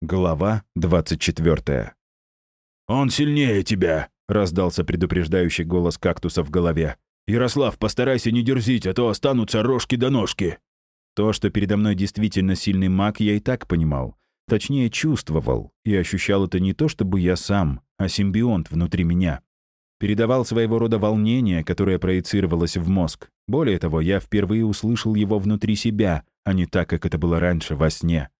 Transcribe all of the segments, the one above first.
Глава 24. «Он сильнее тебя!» — раздался предупреждающий голос кактуса в голове. «Ярослав, постарайся не дерзить, а то останутся рожки до ножки!» То, что передо мной действительно сильный маг, я и так понимал. Точнее, чувствовал. И ощущал это не то, чтобы я сам, а симбионт внутри меня. Передавал своего рода волнение, которое проецировалось в мозг. Более того, я впервые услышал его внутри себя, а не так, как это было раньше, во сне.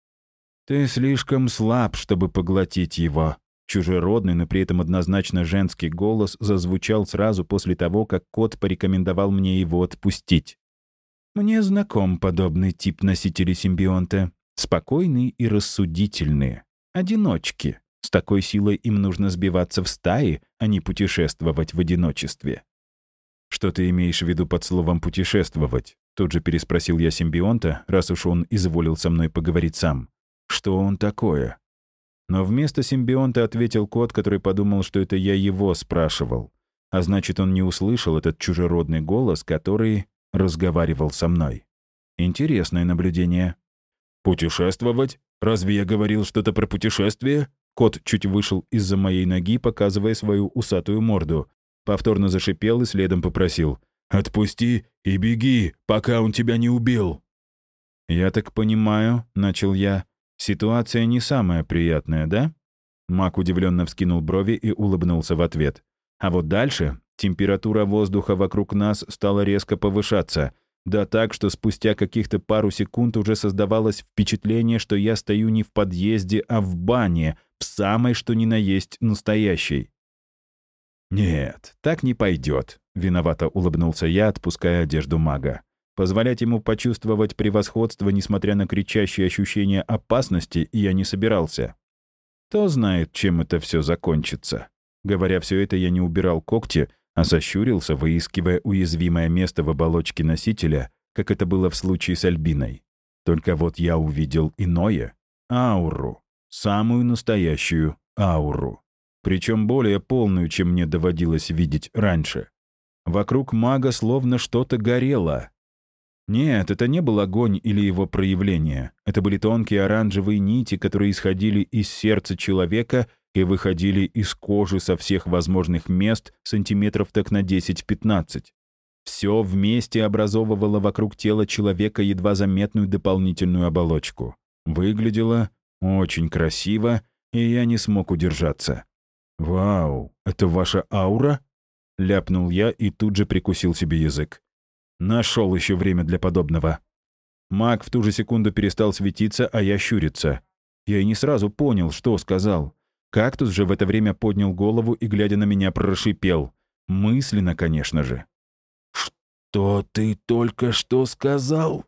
«Ты слишком слаб, чтобы поглотить его». Чужеродный, но при этом однозначно женский голос зазвучал сразу после того, как кот порекомендовал мне его отпустить. Мне знаком подобный тип носителей симбионта. Спокойные и рассудительные. Одиночки. С такой силой им нужно сбиваться в стаи, а не путешествовать в одиночестве. «Что ты имеешь в виду под словом «путешествовать»?» Тут же переспросил я симбионта, раз уж он изволил со мной поговорить сам. «Что он такое?» Но вместо симбионта ответил кот, который подумал, что это я его спрашивал. А значит, он не услышал этот чужеродный голос, который разговаривал со мной. Интересное наблюдение. «Путешествовать? Разве я говорил что-то про путешествие?» Кот чуть вышел из-за моей ноги, показывая свою усатую морду. Повторно зашипел и следом попросил. «Отпусти и беги, пока он тебя не убил!» «Я так понимаю», — начал я, — «ситуация не самая приятная, да?» Мак удивленно вскинул брови и улыбнулся в ответ. А вот дальше температура воздуха вокруг нас стала резко повышаться — да так, что спустя каких-то пару секунд уже создавалось впечатление, что я стою не в подъезде, а в бане, в самой что ни на есть настоящей. «Нет, так не пойдет», — виновато улыбнулся я, отпуская одежду мага. Позволять ему почувствовать превосходство, несмотря на кричащее ощущение опасности, я не собирался. Кто знает, чем это все закончится. Говоря все это, я не убирал когти, а сощурился, выискивая уязвимое место в оболочке носителя, как это было в случае с Альбиной. Только вот я увидел иное — ауру. Самую настоящую ауру. Причем более полную, чем мне доводилось видеть раньше. Вокруг мага словно что-то горело. Нет, это не был огонь или его проявление. Это были тонкие оранжевые нити, которые исходили из сердца человека и выходили из кожи со всех возможных мест сантиметров так на 10-15. Все вместе образовывало вокруг тела человека едва заметную дополнительную оболочку. Выглядело очень красиво, и я не смог удержаться. «Вау, это ваша аура?» — ляпнул я и тут же прикусил себе язык. Нашел еще время для подобного. Маг в ту же секунду перестал светиться, а я щуриться. Я и не сразу понял, что сказал. Кактус же в это время поднял голову и, глядя на меня, прошипел. Мысленно, конечно же. «Что ты только что сказал?»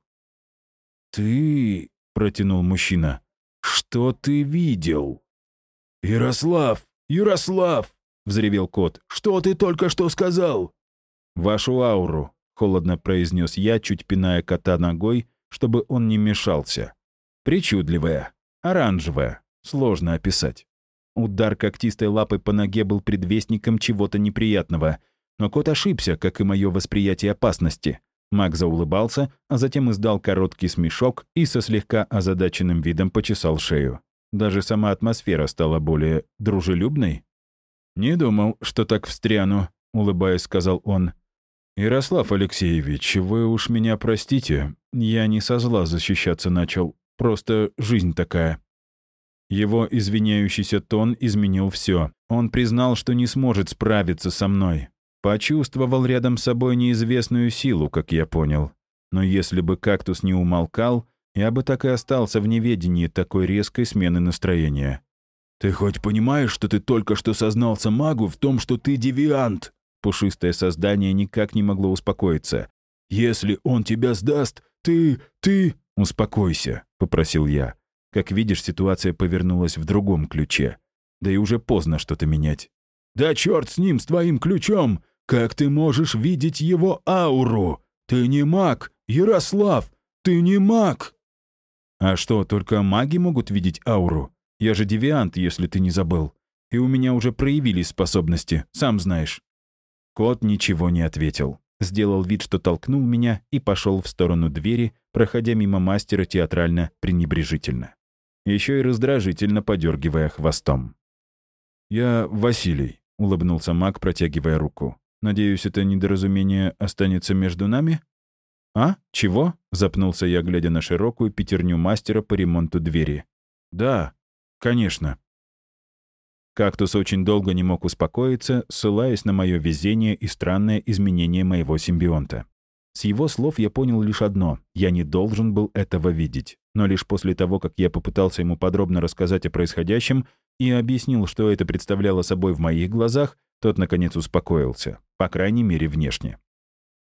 «Ты...» — протянул мужчина. «Что ты видел?» «Ярослав! Ярослав!» — взревел кот. «Что ты только что сказал?» «Вашу ауру», — холодно произнес я, чуть пиная кота ногой, чтобы он не мешался. «Причудливая, оранжевая, сложно описать». Удар когтистой лапой по ноге был предвестником чего-то неприятного. Но кот ошибся, как и мое восприятие опасности. Маг заулыбался, а затем издал короткий смешок и со слегка озадаченным видом почесал шею. Даже сама атмосфера стала более дружелюбной. «Не думал, что так встряну», — улыбаясь, сказал он. «Ярослав Алексеевич, вы уж меня простите. Я не со зла защищаться начал. Просто жизнь такая». Его извиняющийся тон изменил все. Он признал, что не сможет справиться со мной. Почувствовал рядом с собой неизвестную силу, как я понял. Но если бы кактус не умолкал, я бы так и остался в неведении такой резкой смены настроения. «Ты хоть понимаешь, что ты только что сознался магу в том, что ты девиант?» Пушистое создание никак не могло успокоиться. «Если он тебя сдаст, ты... ты...» «Успокойся», — попросил я. Как видишь, ситуация повернулась в другом ключе. Да и уже поздно что-то менять. «Да черт с ним, с твоим ключом! Как ты можешь видеть его ауру? Ты не маг, Ярослав! Ты не маг!» «А что, только маги могут видеть ауру? Я же девиант, если ты не забыл. И у меня уже проявились способности, сам знаешь». Кот ничего не ответил. Сделал вид, что толкнул меня и пошел в сторону двери, проходя мимо мастера театрально пренебрежительно. еще и раздражительно подергивая хвостом. «Я Василий», — улыбнулся маг, протягивая руку. «Надеюсь, это недоразумение останется между нами?» «А? Чего?» — запнулся я, глядя на широкую пятерню мастера по ремонту двери. «Да, конечно». Кактус очень долго не мог успокоиться, ссылаясь на мое везение и странное изменение моего симбионта. С его слов я понял лишь одно — я не должен был этого видеть. Но лишь после того, как я попытался ему подробно рассказать о происходящем и объяснил, что это представляло собой в моих глазах, тот, наконец, успокоился, по крайней мере, внешне.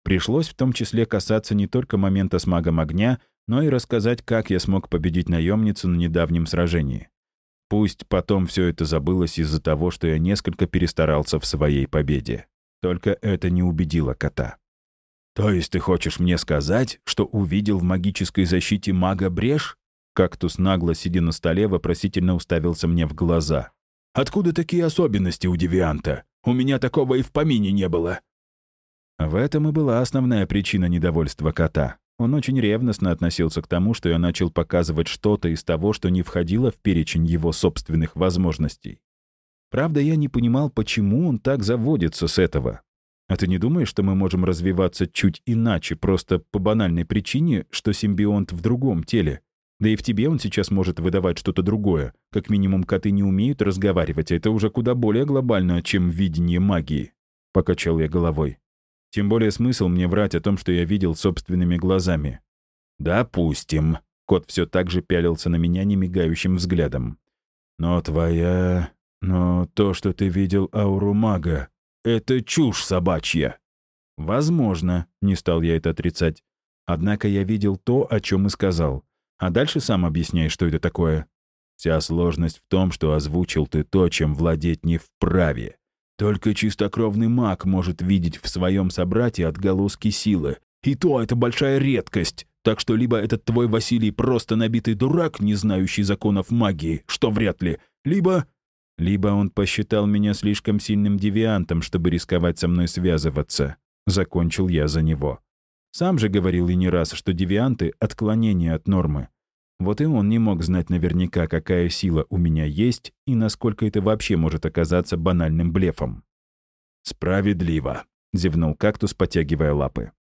Пришлось в том числе касаться не только момента с магом огня, но и рассказать, как я смог победить наемницу на недавнем сражении. Пусть потом все это забылось из-за того, что я несколько перестарался в своей победе. Только это не убедило кота. «То есть ты хочешь мне сказать, что увидел в магической защите мага брешь?» Кактус нагло, сидя на столе, вопросительно уставился мне в глаза. «Откуда такие особенности у девианта? У меня такого и в помине не было». В этом и была основная причина недовольства кота. Он очень ревностно относился к тому, что я начал показывать что-то из того, что не входило в перечень его собственных возможностей. Правда, я не понимал, почему он так заводится с этого. А ты не думаешь, что мы можем развиваться чуть иначе, просто по банальной причине, что симбионт в другом теле? Да и в тебе он сейчас может выдавать что-то другое. Как минимум, коты не умеют разговаривать, а это уже куда более глобально, чем видение магии. Покачал я головой. Тем более смысл мне врать о том, что я видел собственными глазами. «Допустим». Кот все так же пялился на меня немигающим взглядом. «Но твоя... Но то, что ты видел ауру мага, это чушь собачья». «Возможно», — не стал я это отрицать. Однако я видел то, о чем и сказал. А дальше сам объясняй, что это такое. Вся сложность в том, что озвучил ты то, чем владеть не вправе. Только чистокровный маг может видеть в своем собрате отголоски силы. И то это большая редкость. Так что либо этот твой Василий просто набитый дурак, не знающий законов магии, что вряд ли, либо... Либо он посчитал меня слишком сильным девиантом, чтобы рисковать со мной связываться. Закончил я за него. Сам же говорил и не раз, что девианты — отклонение от нормы. Вот и он не мог знать наверняка, какая сила у меня есть и насколько это вообще может оказаться банальным блефом. «Справедливо», — зевнул кактус, потягивая лапы.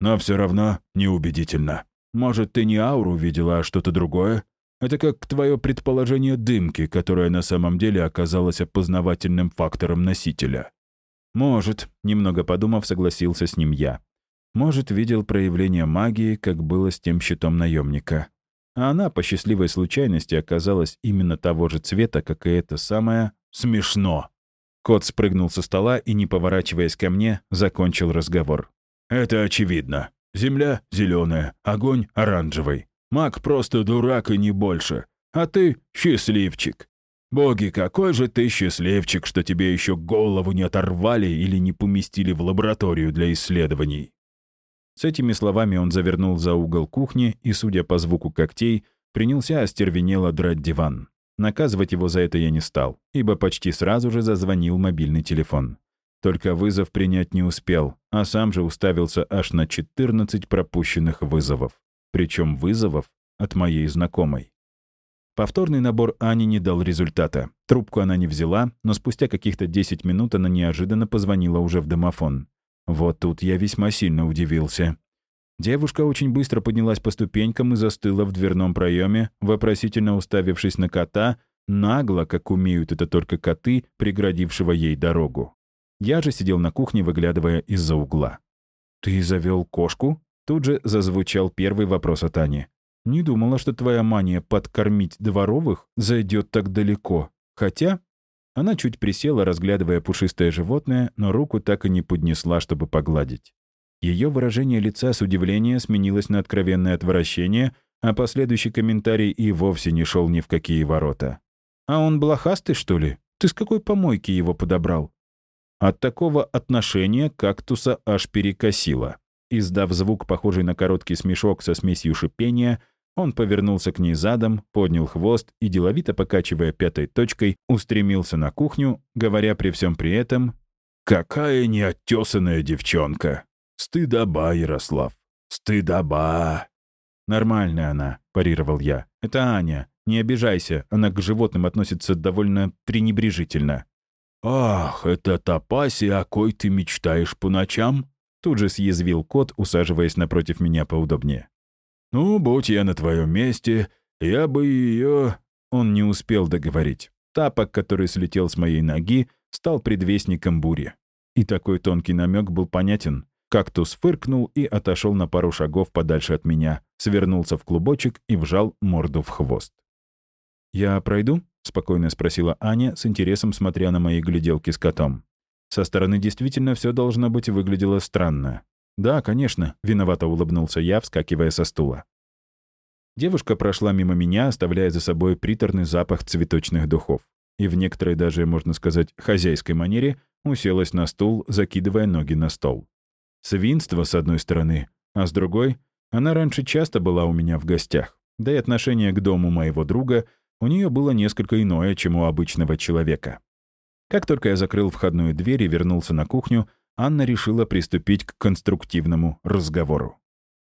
«Но все равно неубедительно. Может, ты не ауру видела, а что-то другое? Это как твое предположение дымки, которая на самом деле оказалась опознавательным фактором носителя». «Может», — немного подумав, согласился с ним я. «Может, видел проявление магии, как было с тем щитом наемника а она по счастливой случайности оказалась именно того же цвета, как и это самое «смешно». Кот спрыгнул со стола и, не поворачиваясь ко мне, закончил разговор. «Это очевидно. Земля — зеленая, огонь — оранжевый. Маг просто дурак и не больше. А ты — счастливчик. Боги, какой же ты счастливчик, что тебе еще голову не оторвали или не поместили в лабораторию для исследований. С этими словами он завернул за угол кухни и, судя по звуку когтей, принялся остервенело драть диван. Наказывать его за это я не стал, ибо почти сразу же зазвонил мобильный телефон. Только вызов принять не успел, а сам же уставился аж на 14 пропущенных вызовов. Причем вызовов от моей знакомой. Повторный набор Ани не дал результата. Трубку она не взяла, но спустя каких-то 10 минут она неожиданно позвонила уже в домофон. Вот тут я весьма сильно удивился. Девушка очень быстро поднялась по ступенькам и застыла в дверном проеме, вопросительно уставившись на кота, нагло, как умеют это только коты, преградившего ей дорогу. Я же сидел на кухне, выглядывая из-за угла. «Ты завел кошку?» Тут же зазвучал первый вопрос от Ани. «Не думала, что твоя мания подкормить дворовых зайдет так далеко. Хотя она чуть присела, разглядывая пушистое животное, но руку так и не поднесла, чтобы погладить. Ее выражение лица с удивления сменилось на откровенное отвращение, а последующий комментарий и вовсе не шел ни в какие ворота. «А он блохастый, что ли? Ты с какой помойки его подобрал?» От такого отношения кактуса аж перекосило. Издав звук, похожий на короткий смешок со смесью шипения, он повернулся к ней задом, поднял хвост и, деловито покачивая пятой точкой, устремился на кухню, говоря при всем при этом «Какая неоттесанная девчонка! Стыдоба, Ярослав! Стыдоба!» «Нормальная она», — парировал я. «Это Аня. Не обижайся, она к животным относится довольно пренебрежительно». «Ах, это та пассия, о кой ты мечтаешь по ночам?» Тут же съязвил кот, усаживаясь напротив меня поудобнее. «Ну, будь я на твоем месте, я бы ее...» Он не успел договорить. Тапок, который слетел с моей ноги, стал предвестником бури. И такой тонкий намек был понятен. Кактус фыркнул и отошел на пару шагов подальше от меня, свернулся в клубочек и вжал морду в хвост. «Я пройду?» — спокойно спросила Аня, с интересом смотря на мои гляделки с котом. Со стороны действительно все должно быть выглядело странно. «Да, конечно», — виновато улыбнулся я, вскакивая со стула. Девушка прошла мимо меня, оставляя за собой приторный запах цветочных духов. И в некоторой даже, можно сказать, хозяйской манере уселась на стул, закидывая ноги на стол. Свинство, с одной стороны, а с другой, она раньше часто была у меня в гостях, да и отношение к дому моего друга у нее было несколько иное, чем у обычного человека. Как только я закрыл входную дверь и вернулся на кухню, Анна решила приступить к конструктивному разговору.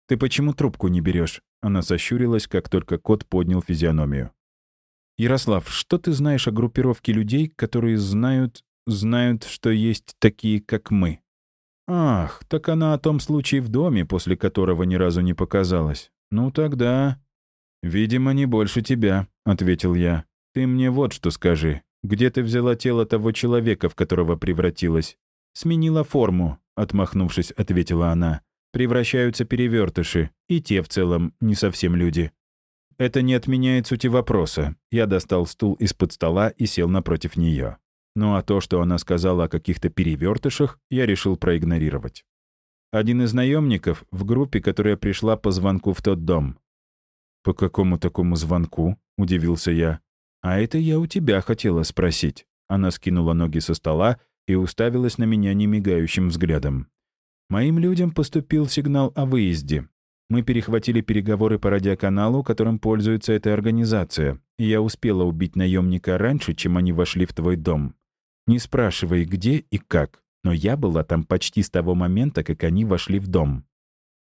«Ты почему трубку не берешь? Она сощурилась, как только кот поднял физиономию. «Ярослав, что ты знаешь о группировке людей, которые знают, знают, что есть такие, как мы?» «Ах, так она о том случае в доме, после которого ни разу не показалась. Ну тогда...» «Видимо, не больше тебя», — ответил я. «Ты мне вот что скажи. Где ты взяла тело того человека, в которого превратилась?» «Сменила форму», — отмахнувшись, ответила она. «Превращаются перевертыши, и те в целом не совсем люди». Это не отменяет сути вопроса. Я достал стул из-под стола и сел напротив нее. Ну а то, что она сказала о каких-то перевертышах, я решил проигнорировать. Один из наемников в группе, которая пришла по звонку в тот дом. «По какому такому звонку?» — удивился я. «А это я у тебя хотела спросить». Она скинула ноги со стола и уставилась на меня немигающим взглядом. «Моим людям поступил сигнал о выезде. Мы перехватили переговоры по радиоканалу, которым пользуется эта организация, и я успела убить наемника раньше, чем они вошли в твой дом. Не спрашивай, где и как, но я была там почти с того момента, как они вошли в дом».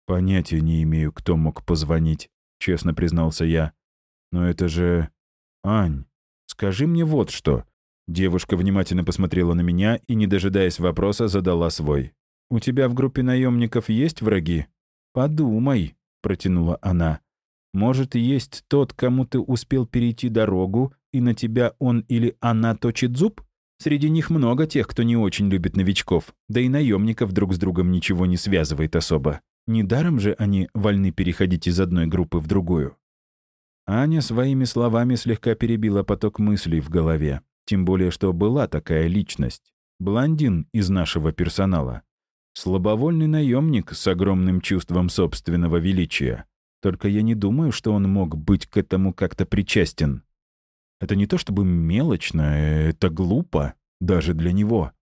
«Понятия не имею, кто мог позвонить», — честно признался я. «Но это же... Ань, скажи мне вот что». Девушка внимательно посмотрела на меня и, не дожидаясь вопроса, задала свой. «У тебя в группе наемников есть враги?» «Подумай», — протянула она. «Может, есть тот, кому ты успел перейти дорогу, и на тебя он или она точит зуб? Среди них много тех, кто не очень любит новичков, да и наемников друг с другом ничего не связывает особо. Недаром же они вольны переходить из одной группы в другую. Аня своими словами слегка перебила поток мыслей в голове. Тем более, что была такая личность. Блондин из нашего персонала. Слабовольный наемник с огромным чувством собственного величия. Только я не думаю, что он мог быть к этому как-то причастен. Это не то чтобы мелочно, это глупо, даже для него.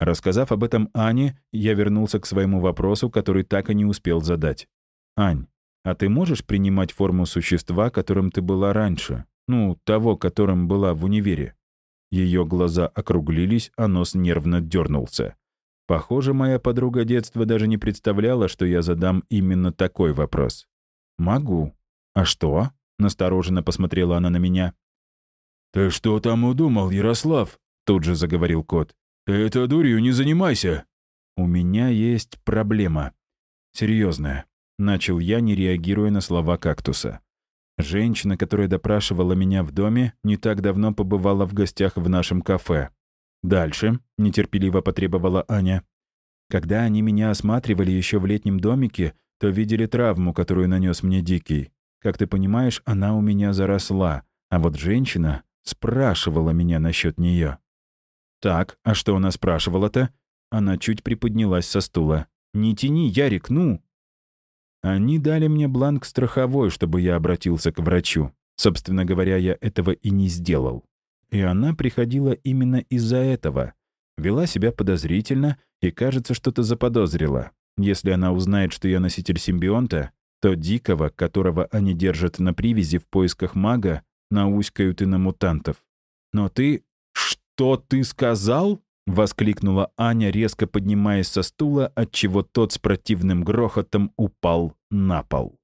Рассказав об этом Ане, я вернулся к своему вопросу, который так и не успел задать. «Ань, а ты можешь принимать форму существа, которым ты была раньше? Ну, того, которым была в универе?» Ее глаза округлились, а нос нервно дернулся. Похоже, моя подруга детства даже не представляла, что я задам именно такой вопрос. «Могу». «А что?» — настороженно посмотрела она на меня. «Ты что там удумал, Ярослав?» — тут же заговорил кот. «Ты это дурью не занимайся!» «У меня есть проблема. Серьезная», — начал я, не реагируя на слова кактуса. Женщина, которая допрашивала меня в доме, не так давно побывала в гостях в нашем кафе. «Дальше», — нетерпеливо потребовала Аня. «Когда они меня осматривали еще в летнем домике, то видели травму, которую нанес мне Дикий. Как ты понимаешь, она у меня заросла, а вот женщина спрашивала меня насчет нее. «Так, а что она спрашивала-то?» Она чуть приподнялась со стула. «Не тяни, Ярик, ну!» Они дали мне бланк страховой, чтобы я обратился к врачу. Собственно говоря, я этого и не сделал. И она приходила именно из-за этого. Вела себя подозрительно и, кажется, что-то заподозрила. Если она узнает, что я носитель симбионта, то дикого, которого они держат на привязи в поисках мага, науськают и на мутантов. Но ты «Что ты сказал?» — воскликнула Аня, резко поднимаясь со стула, отчего тот с противным грохотом упал на пол.